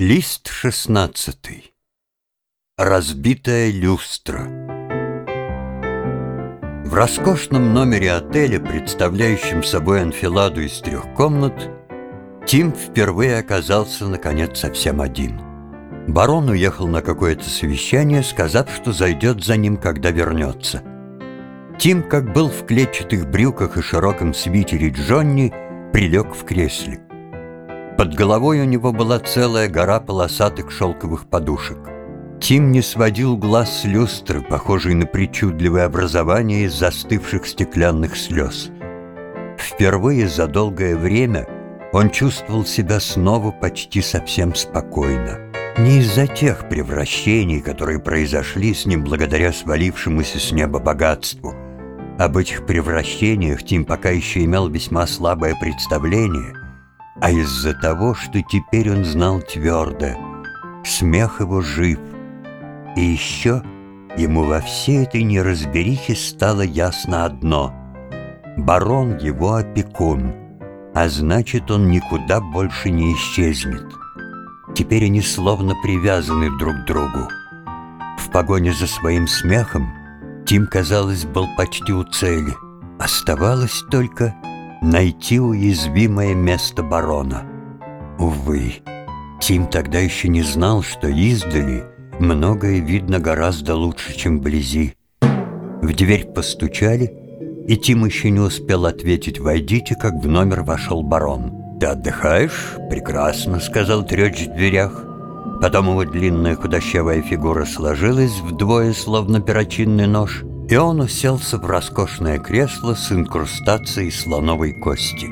Лист шестнадцатый. Разбитая люстра. В роскошном номере отеля, представляющем собой анфиладу из трех комнат, Тим впервые оказался, наконец, совсем один. Барон уехал на какое-то совещание, сказав, что зайдет за ним, когда вернется. Тим, как был в клетчатых брюках и широком свитере Джонни, прилег в кресле. Под головой у него была целая гора полосатых шелковых подушек. Тим не сводил глаз с люстры, похожей на причудливое образование из застывших стеклянных слез. Впервые за долгое время он чувствовал себя снова почти совсем спокойно. Не из-за тех превращений, которые произошли с ним благодаря свалившемуся с неба богатству. Об этих превращениях Тим пока еще имел весьма слабое представление – а из-за того, что теперь он знал твердо, смех его жив. И еще ему во всей этой неразберихе стало ясно одно — барон его опекун, а значит, он никуда больше не исчезнет. Теперь они словно привязаны друг к другу. В погоне за своим смехом Тим, казалось, был почти у цели. Оставалось только найти уязвимое место барона. Увы, Тим тогда еще не знал, что издали многое видно гораздо лучше, чем вблизи. В дверь постучали, и Тим еще не успел ответить «Войдите», как в номер вошел барон. «Ты отдыхаешь?» «Прекрасно», — сказал Трёч в дверях. Потом его длинная худощавая фигура сложилась вдвое, словно перочинный нож — и он уселся в роскошное кресло с инкрустацией слоновой кости.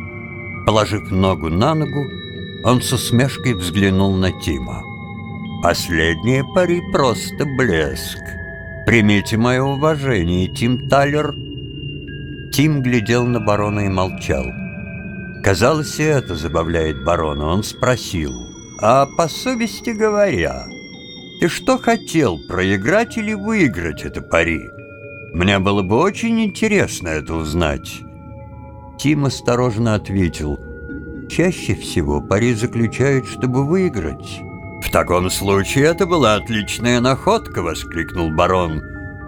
Положив ногу на ногу, он с усмешкой взглянул на Тима. «Последние пари просто блеск. Примите мое уважение, Тим Талер». Тим глядел на барона и молчал. Казалось, и это забавляет барона. Он спросил, «А по совести говоря, ты что хотел, проиграть или выиграть это пари?» Мне было бы очень интересно это узнать». Тим осторожно ответил. «Чаще всего пари заключают, чтобы выиграть». «В таком случае это была отличная находка!» — воскликнул барон.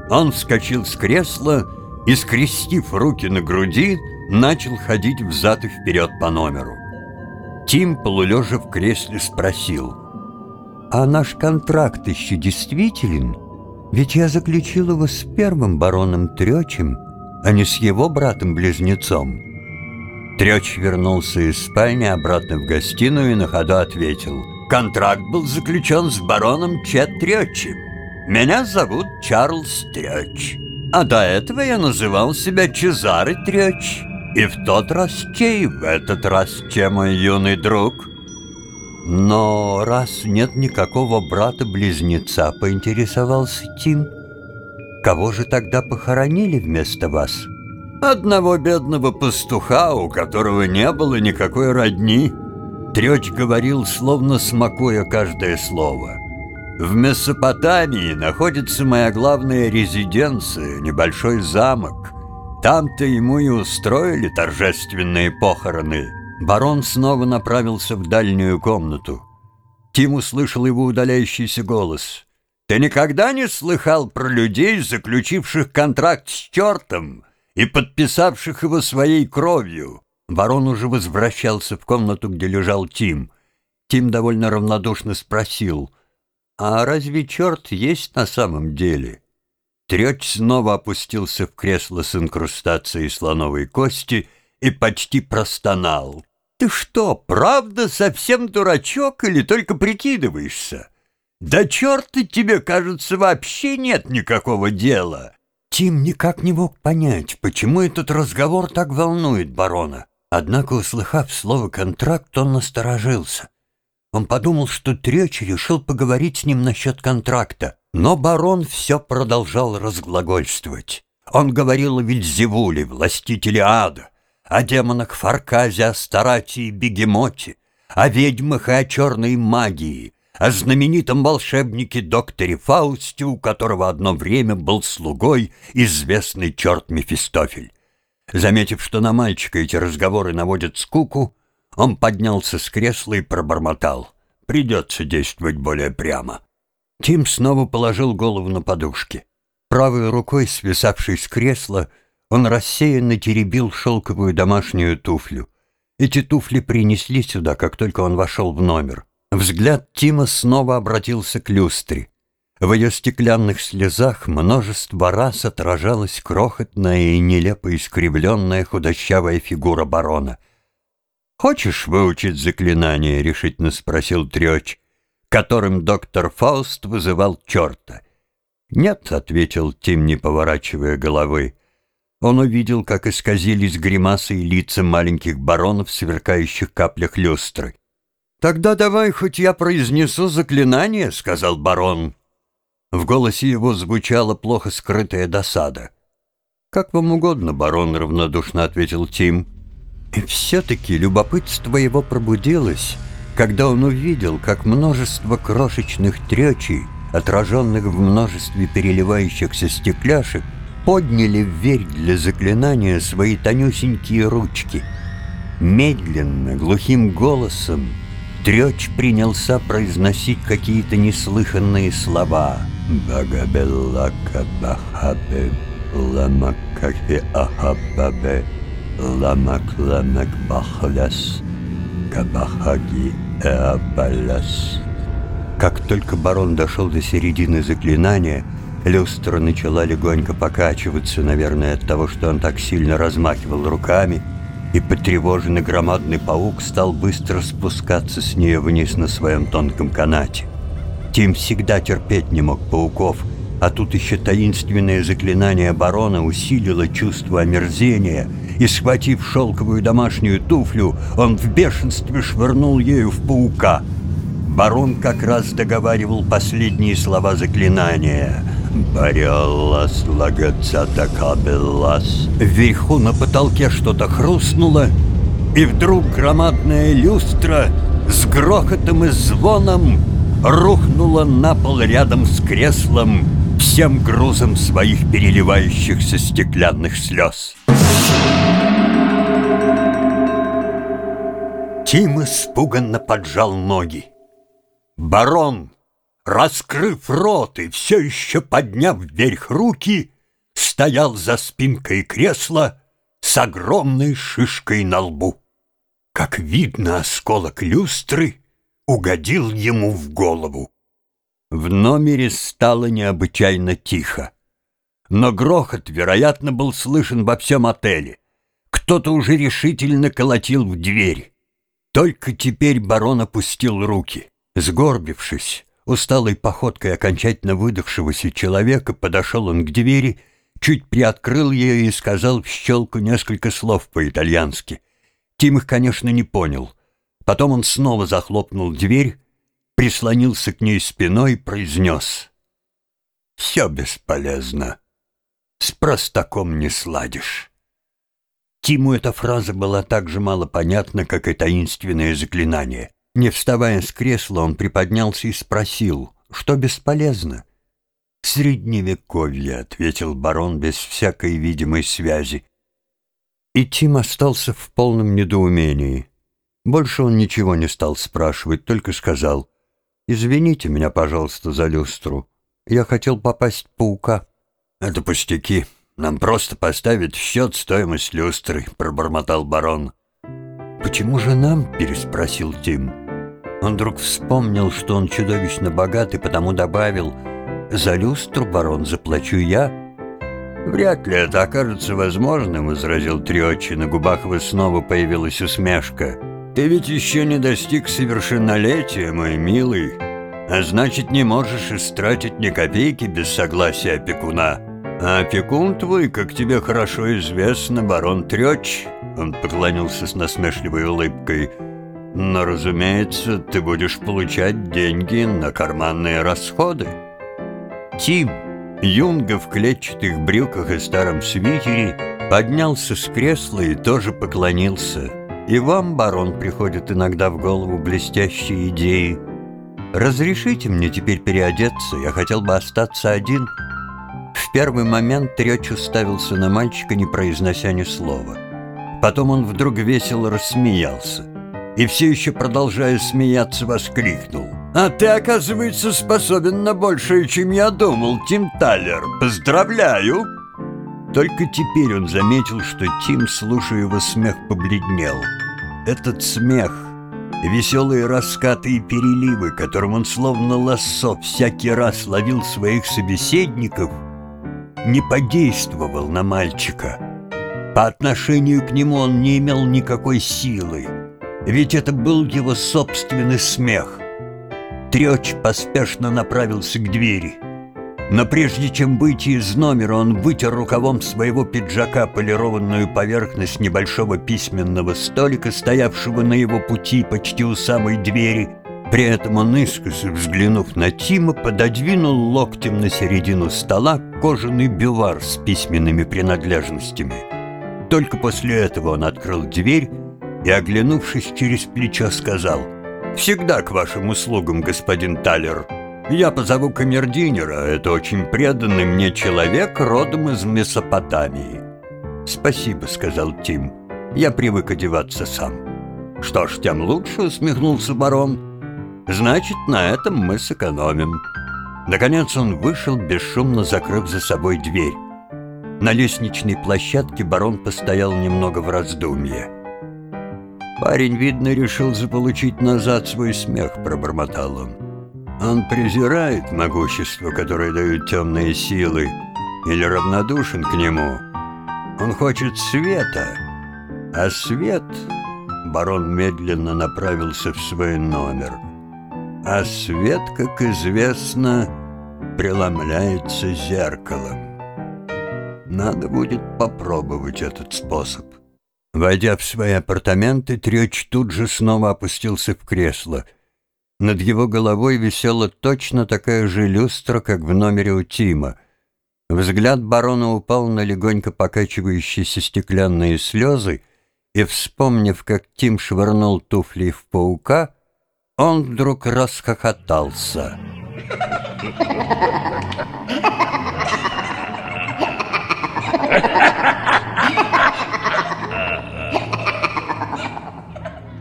Он вскочил с кресла и, скрестив руки на груди, начал ходить взад и вперед по номеру. Тим, полулежа в кресле, спросил. «А наш контракт еще действителен?» Ведь я заключил его с первым бароном Трёчем, а не с его братом-близнецом. Трёч вернулся из спальни обратно в гостиную и на ходу ответил. «Контракт был заключен с бароном Чет Трёчем. Меня зовут Чарльз Трёч. А до этого я называл себя Чезаре Трёч. И в тот раз чей, в этот раз че, мой юный друг?» Но раз нет никакого брата-близнеца, поинтересовался Тим, кого же тогда похоронили вместо вас? Одного бедного пастуха, у которого не было никакой родни. Трёч говорил, словно смакуя каждое слово. В Месопотамии находится моя главная резиденция, небольшой замок. Там-то ему и устроили торжественные похороны. Барон снова направился в дальнюю комнату. Тим услышал его удаляющийся голос. «Ты никогда не слыхал про людей, заключивших контракт с чертом и подписавших его своей кровью?» Барон уже возвращался в комнату, где лежал Тим. Тим довольно равнодушно спросил, «А разве черт есть на самом деле?» Трёч снова опустился в кресло с инкрустацией слоновой кости и почти простонал. Ты что, правда совсем дурачок или только прикидываешься? Да черта тебе, кажется, вообще нет никакого дела. Тим никак не мог понять, почему этот разговор так волнует барона. Однако, услыхав слово «контракт», он насторожился. Он подумал, что Тречи решил поговорить с ним насчет контракта, но барон все продолжал разглагольствовать. Он говорил о Вильзевуле, властителе ада, о демонах Фарказе, Астарате и Бегемоте, о ведьмах и о черной магии, о знаменитом волшебнике докторе Фаусте, у которого одно время был слугой известный черт Мефистофель. Заметив, что на мальчика эти разговоры наводят скуку, он поднялся с кресла и пробормотал. придется действовать более прямо». Тим снова положил голову на подушки. Правой рукой, свисавшей с кресла, он рассеянно теребил шелковую домашнюю туфлю. Эти туфли принесли сюда, как только он вошел в номер. Взгляд Тима снова обратился к люстре. В ее стеклянных слезах множество раз отражалась крохотная и нелепо искривленная худощавая фигура барона. «Хочешь выучить заклинание?» — решительно спросил Трёч, которым доктор Фауст вызывал черта. «Нет», — ответил Тим, не поворачивая головы. Он увидел, как исказились гримасы и лица маленьких баронов сверкающих каплях люстры. «Тогда давай хоть я произнесу заклинание», — сказал барон. В голосе его звучала плохо скрытая досада. «Как вам угодно, барон», — равнодушно ответил Тим. И все-таки любопытство его пробудилось, когда он увидел, как множество крошечных тречей, отраженных в множестве переливающихся стекляшек, подняли вверх для заклинания свои тонюсенькие ручки. Медленно, глухим голосом Трёч принялся произносить какие-то неслыханные слова. «Багабеллака бахабе, ламакахе ахабабе, ламак-ламак бахляс, кабахаги эабаляс». Как только барон дошел до середины заклинания, Люстра начала легонько покачиваться, наверное, от того, что он так сильно размахивал руками, и потревоженный громадный паук стал быстро спускаться с нее вниз на своем тонком канате. Тим всегда терпеть не мог пауков, а тут еще таинственное заклинание барона усилило чувство омерзения, и, схватив шелковую домашнюю туфлю, он в бешенстве швырнул ею в паука. Барон как раз договаривал последние слова заклинания — Бореллас, лагацатакабеллас. Вверху на потолке что-то хрустнуло, и вдруг громадная люстра с грохотом и звоном рухнула на пол рядом с креслом всем грузом своих переливающихся стеклянных слез. Тим испуганно поджал ноги. Барон раскрыв рот и все еще подняв вверх руки, стоял за спинкой кресла с огромной шишкой на лбу. Как видно, осколок люстры угодил ему в голову. В номере стало необычайно тихо. Но грохот, вероятно, был слышен во всем отеле. Кто-то уже решительно колотил в дверь. Только теперь барон опустил руки. Сгорбившись, Усталой походкой окончательно выдохшегося человека подошел он к двери, чуть приоткрыл ее и сказал в щелку несколько слов по-итальянски. Тим их, конечно, не понял. Потом он снова захлопнул дверь, прислонился к ней спиной и произнес. «Все бесполезно. С простаком не сладишь». Тиму эта фраза была так же мало понятна, как и таинственное заклинание. Не вставая с кресла, он приподнялся и спросил, что бесполезно. «Средневековье», — ответил барон без всякой видимой связи. И Тим остался в полном недоумении. Больше он ничего не стал спрашивать, только сказал, «Извините меня, пожалуйста, за люстру. Я хотел попасть паука». «Это пустяки. Нам просто поставят в счет стоимость люстры», — пробормотал барон. «Почему же нам?» — переспросил Тим. Он вдруг вспомнил, что он чудовищно богат, и потому добавил «За люстру, барон, заплачу я». «Вряд ли это окажется возможным», — возразил Триочи. На губах его снова появилась усмешка. «Ты ведь еще не достиг совершеннолетия, мой милый, а значит, не можешь истратить ни копейки без согласия опекуна. А опекун твой, как тебе хорошо известно, барон Трёч», — он поклонился с насмешливой улыбкой, — но, разумеется, ты будешь получать деньги на карманные расходы. Тим, юнга в клетчатых брюках и старом свитере, поднялся с кресла и тоже поклонился. И вам, барон, приходят иногда в голову блестящие идеи. Разрешите мне теперь переодеться, я хотел бы остаться один. В первый момент Трёч уставился на мальчика, не произнося ни слова. Потом он вдруг весело рассмеялся. И все еще, продолжая смеяться, воскликнул. «А ты, оказывается, способен на большее, чем я думал, Тим Таллер. Поздравляю!» Только теперь он заметил, что Тим, слушая его смех, побледнел. Этот смех, веселые раскаты и переливы, которым он словно лассо всякий раз ловил своих собеседников, не подействовал на мальчика. По отношению к нему он не имел никакой силы, ведь это был его собственный смех. Трёч поспешно направился к двери. Но прежде чем выйти из номера, он вытер рукавом своего пиджака полированную поверхность небольшого письменного столика, стоявшего на его пути почти у самой двери. При этом он искоса, взглянув на Тима, пододвинул локтем на середину стола кожаный бювар с письменными принадлежностями. Только после этого он открыл дверь и, оглянувшись через плечо, сказал «Всегда к вашим услугам, господин Талер. Я позову камердинера, это очень преданный мне человек, родом из Месопотамии». «Спасибо», — сказал Тим, — «я привык одеваться сам». «Что ж, тем лучше», — усмехнулся барон. «Значит, на этом мы сэкономим». Наконец он вышел, бесшумно закрыв за собой дверь. На лестничной площадке барон постоял немного в раздумье. Парень, видно, решил заполучить назад свой смех, пробормотал он. Он презирает могущество, которое дают темные силы, или равнодушен к нему. Он хочет света, а свет... Барон медленно направился в свой номер. А свет, как известно, преломляется зеркалом. Надо будет попробовать этот способ. Войдя в свои апартаменты, Трёч тут же снова опустился в кресло. Над его головой висела точно такая же люстра, как в номере у Тима. Взгляд барона упал на легонько покачивающиеся стеклянные слезы, и, вспомнив, как Тим швырнул туфли в паука, он вдруг расхохотался.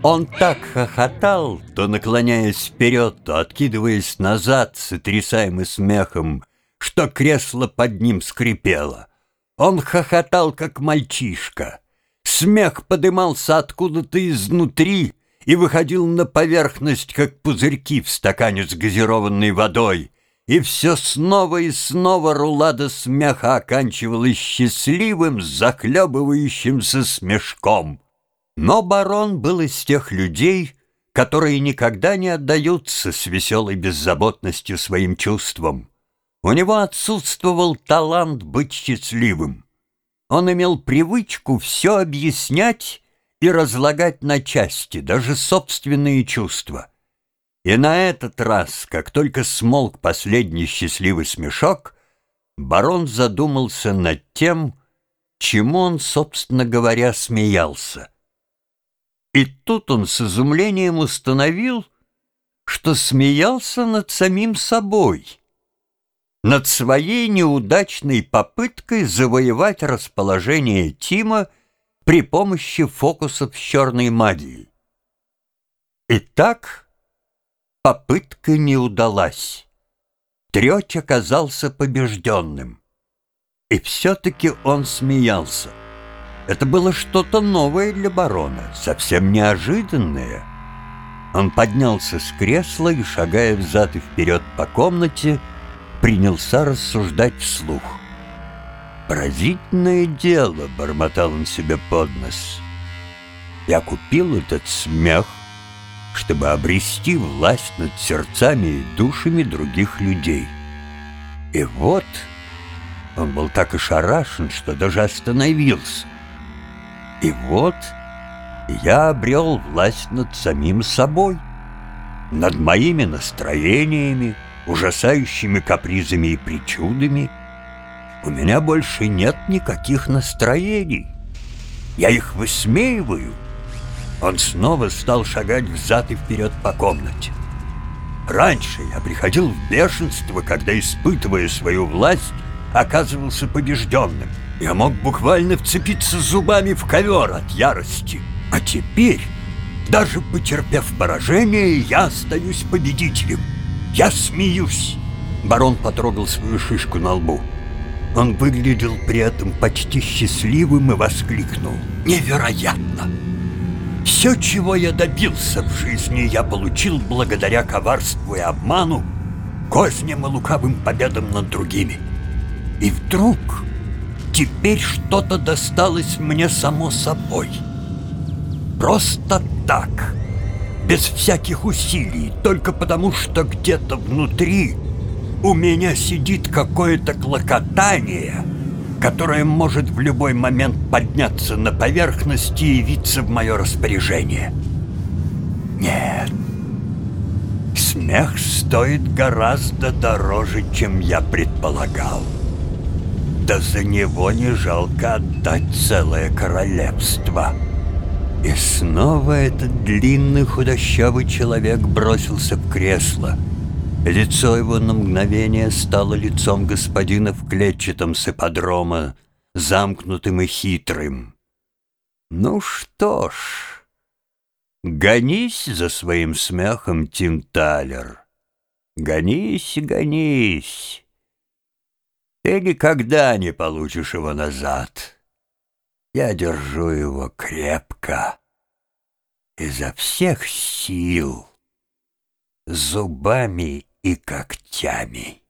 Он так хохотал, то наклоняясь вперед, то откидываясь назад, сотрясаемый смехом, что кресло под ним скрипело. Он хохотал, как мальчишка. Смех подымался откуда-то изнутри и выходил на поверхность, как пузырьки в стакане с газированной водой. И все снова и снова рулада смеха оканчивалась счастливым, захлебывающимся смешком. Но барон был из тех людей, которые никогда не отдаются с веселой беззаботностью своим чувствам. У него отсутствовал талант быть счастливым. Он имел привычку все объяснять и разлагать на части, даже собственные чувства. И на этот раз, как только смолк последний счастливый смешок, барон задумался над тем, чему он, собственно говоря, смеялся. И тут он с изумлением установил, что смеялся над самим собой, над своей неудачной попыткой завоевать расположение Тима при помощи фокусов черной магией. Итак, попытка не удалась. Трёч оказался побежденным. И все-таки он смеялся. Это было что-то новое для барона, совсем неожиданное. Он поднялся с кресла и, шагая взад и вперед по комнате, принялся рассуждать вслух. «Поразительное дело», — бормотал он себе под нос. «Я купил этот смех, чтобы обрести власть над сердцами и душами других людей. И вот...» Он был так ошарашен, что даже остановился. И вот я обрел власть над самим собой, над моими настроениями, ужасающими капризами и причудами. У меня больше нет никаких настроений. Я их высмеиваю. Он снова стал шагать взад и вперед по комнате. Раньше я приходил в бешенство, когда, испытывая свою власть, оказывался побежденным. Я мог буквально вцепиться зубами в ковер от ярости. А теперь Даже потерпев поражение, я остаюсь победителем. Я смеюсь. Барон потрогал свою шишку на лбу. Он выглядел при этом почти счастливым и воскликнул. «Невероятно! Все, чего я добился в жизни, я получил благодаря коварству и обману, козням и лукавым победам над другими. И вдруг теперь что-то досталось мне само собой. Просто так, без всяких усилий, только потому что где-то внутри у меня сидит какое-то клокотание, которое может в любой момент подняться на поверхность и явиться в мое распоряжение. Нет, смех стоит гораздо дороже, чем я предполагал. Да за него не жалко отдать целое королевство. И снова этот длинный худощавый человек бросился в кресло — Лицо его на мгновение стало лицом господина в клетчатом с ипподрома, замкнутым и хитрым. Ну что ж, гонись за своим смехом, Тим Талер. Гонись, гонись. Ты никогда не получишь его назад. Я держу его крепко, изо всех сил, зубами и когтями.